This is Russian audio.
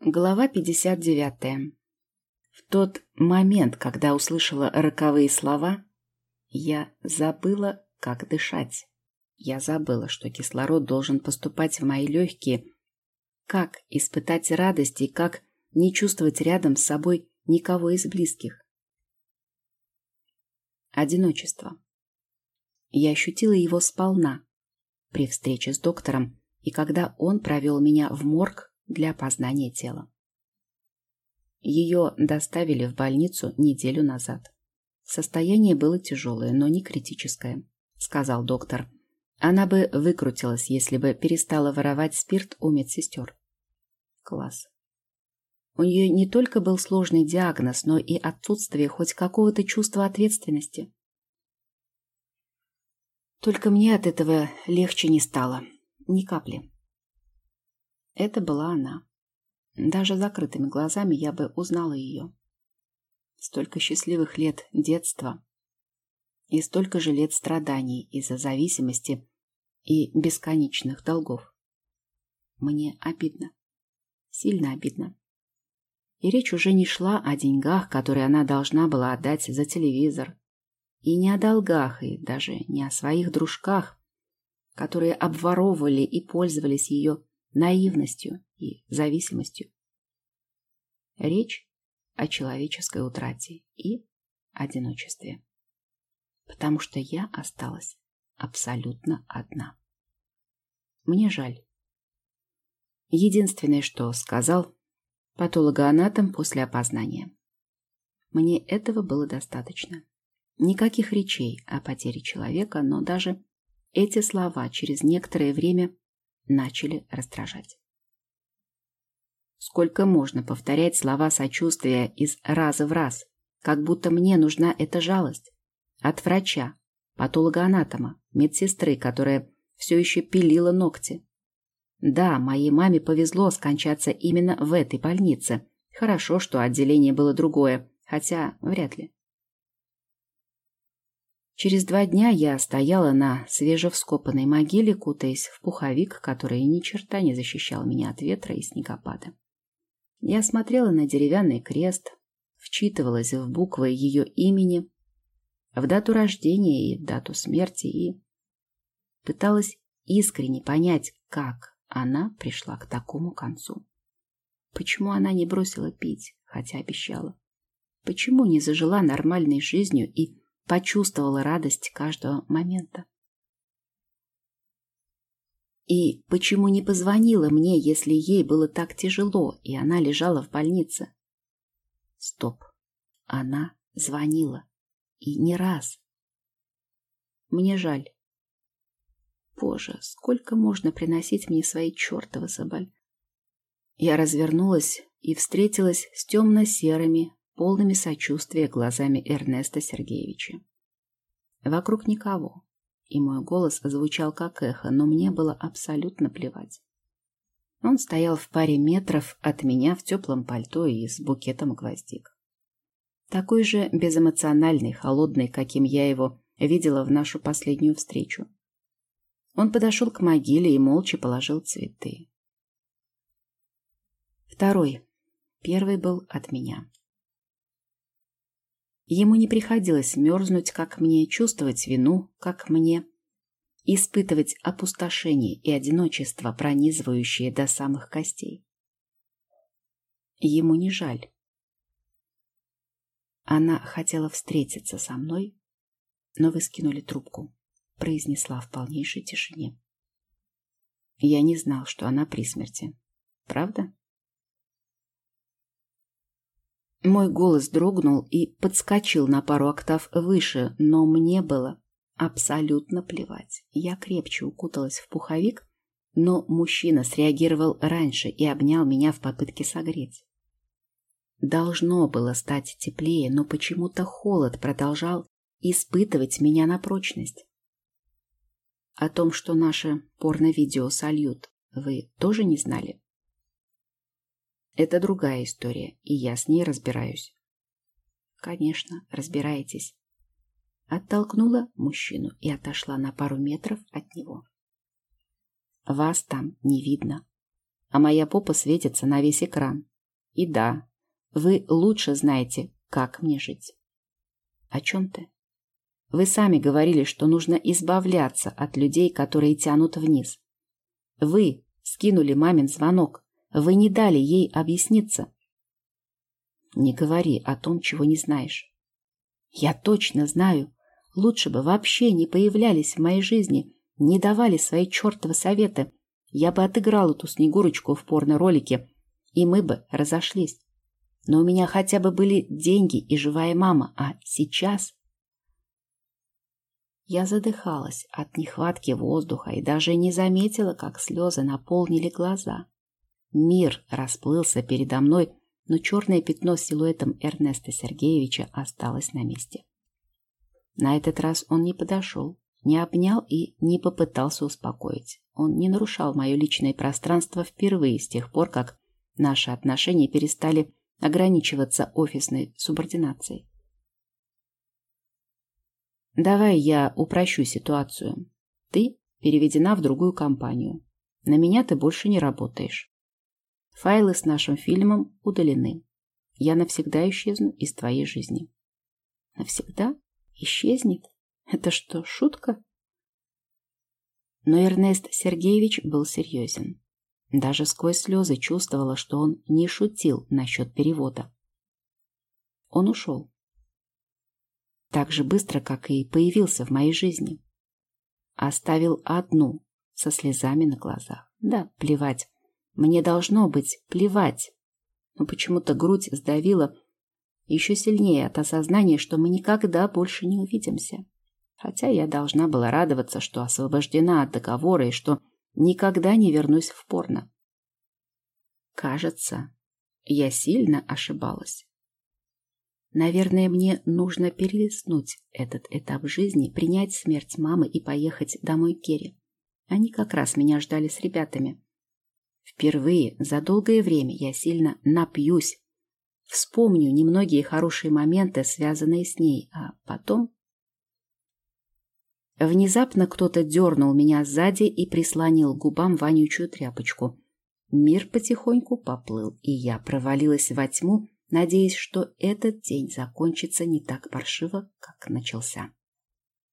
Глава 59. В тот момент, когда услышала роковые слова, я забыла, как дышать. Я забыла, что кислород должен поступать в мои легкие, как испытать радость и как не чувствовать рядом с собой никого из близких. Одиночество. Я ощутила его сполна при встрече с доктором, и когда он провел меня в морг для опознания тела. Ее доставили в больницу неделю назад. Состояние было тяжелое, но не критическое, сказал доктор. Она бы выкрутилась, если бы перестала воровать спирт у медсестер. Класс. У нее не только был сложный диагноз, но и отсутствие хоть какого-то чувства ответственности. Только мне от этого легче не стало. Ни капли. Это была она. Даже закрытыми глазами я бы узнала ее. Столько счастливых лет детства и столько же лет страданий из-за зависимости и бесконечных долгов. Мне обидно. Сильно обидно. И речь уже не шла о деньгах, которые она должна была отдать за телевизор. И не о долгах, и даже не о своих дружках, которые обворовывали и пользовались ее наивностью и зависимостью. Речь о человеческой утрате и одиночестве. Потому что я осталась абсолютно одна. Мне жаль. Единственное, что сказал патологоанатом после опознания. Мне этого было достаточно. Никаких речей о потере человека, но даже эти слова через некоторое время начали раздражать. Сколько можно повторять слова сочувствия из раза в раз, как будто мне нужна эта жалость? От врача, патологоанатома, медсестры, которая все еще пилила ногти. Да, моей маме повезло скончаться именно в этой больнице. Хорошо, что отделение было другое, хотя вряд ли. Через два дня я стояла на свежевскопанной могиле, кутаясь в пуховик, который ни черта не защищал меня от ветра и снегопада. Я смотрела на деревянный крест, вчитывалась в буквы ее имени, в дату рождения и дату смерти и пыталась искренне понять, как она пришла к такому концу. Почему она не бросила пить, хотя обещала? Почему не зажила нормальной жизнью и почувствовала радость каждого момента. И почему не позвонила мне, если ей было так тяжело, и она лежала в больнице? Стоп. Она звонила. И не раз. Мне жаль. Боже, сколько можно приносить мне свои чертовы соболь. Я развернулась и встретилась с темно-серыми, полными сочувствия глазами Эрнеста Сергеевича. Вокруг никого, и мой голос звучал как эхо, но мне было абсолютно плевать. Он стоял в паре метров от меня в теплом пальто и с букетом гвоздик. Такой же безэмоциональный, холодный, каким я его видела в нашу последнюю встречу. Он подошел к могиле и молча положил цветы. Второй. Первый был от меня. Ему не приходилось мерзнуть, как мне, чувствовать вину, как мне, испытывать опустошение и одиночество, пронизывающее до самых костей. Ему не жаль. Она хотела встретиться со мной, но вы скинули трубку, произнесла в полнейшей тишине. Я не знал, что она при смерти. Правда? Мой голос дрогнул и подскочил на пару октав выше, но мне было абсолютно плевать. Я крепче укуталась в пуховик, но мужчина среагировал раньше и обнял меня в попытке согреть. Должно было стать теплее, но почему-то холод продолжал испытывать меня на прочность. О том, что наше порно-видео сольют, вы тоже не знали? Это другая история, и я с ней разбираюсь. Конечно, разбираетесь. Оттолкнула мужчину и отошла на пару метров от него. Вас там не видно. а моя попа светится на весь экран. И да, вы лучше знаете, как мне жить. О чем ты? Вы сами говорили, что нужно избавляться от людей, которые тянут вниз. Вы скинули мамин звонок. Вы не дали ей объясниться. Не говори о том, чего не знаешь. Я точно знаю. Лучше бы вообще не появлялись в моей жизни, не давали свои чертовы советы. Я бы отыграл эту Снегурочку в порно-ролике, и мы бы разошлись. Но у меня хотя бы были деньги и живая мама, а сейчас... Я задыхалась от нехватки воздуха и даже не заметила, как слезы наполнили глаза. Мир расплылся передо мной, но черное пятно с силуэтом Эрнеста Сергеевича осталось на месте. На этот раз он не подошел, не обнял и не попытался успокоить. Он не нарушал мое личное пространство впервые с тех пор, как наши отношения перестали ограничиваться офисной субординацией. Давай я упрощу ситуацию. Ты переведена в другую компанию. На меня ты больше не работаешь. Файлы с нашим фильмом удалены. Я навсегда исчезну из твоей жизни. Навсегда? Исчезнет? Это что, шутка? Но Эрнест Сергеевич был серьезен. Даже сквозь слезы чувствовала, что он не шутил насчет перевода. Он ушел. Так же быстро, как и появился в моей жизни. Оставил одну, со слезами на глазах. Да, плевать. Мне должно быть плевать. Но почему-то грудь сдавила еще сильнее от осознания, что мы никогда больше не увидимся. Хотя я должна была радоваться, что освобождена от договора и что никогда не вернусь в порно. Кажется, я сильно ошибалась. Наверное, мне нужно перелистнуть этот этап жизни, принять смерть мамы и поехать домой к Керри. Они как раз меня ждали с ребятами. Впервые за долгое время я сильно напьюсь. Вспомню немногие хорошие моменты, связанные с ней, а потом... Внезапно кто-то дернул меня сзади и прислонил к губам вонючую тряпочку. Мир потихоньку поплыл, и я провалилась во тьму, надеясь, что этот день закончится не так паршиво, как начался.